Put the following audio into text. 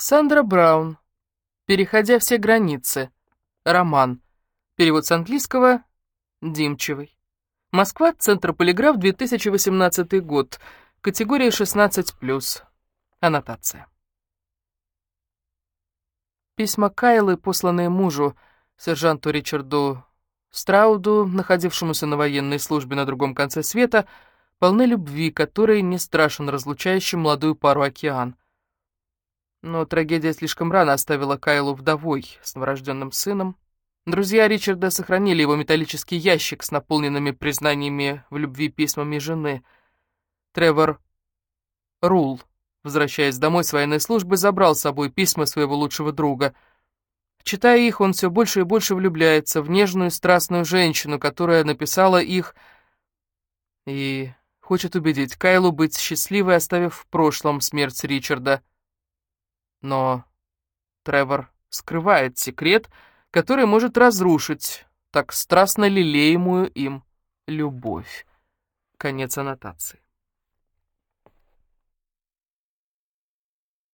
Сандра Браун. «Переходя все границы». Роман. Перевод с английского Димчевый. Москва, Центр Полиграф, 2018 год. Категория 16+. Аннотация. Письма Кайлы, посланные мужу, сержанту Ричарду Страуду, находившемуся на военной службе на другом конце света, полны любви, которой не страшен разлучающий молодую пару океан. Но трагедия слишком рано оставила Кайлу вдовой с новорожденным сыном. Друзья Ричарда сохранили его металлический ящик с наполненными признаниями в любви письмами жены. Тревор Рул, возвращаясь домой с военной службы, забрал с собой письма своего лучшего друга. Читая их, он все больше и больше влюбляется в нежную страстную женщину, которая написала их, и хочет убедить Кайлу быть счастливой, оставив в прошлом смерть Ричарда. Но Тревор скрывает секрет — который может разрушить так страстно лелеемую им любовь. Конец аннотации.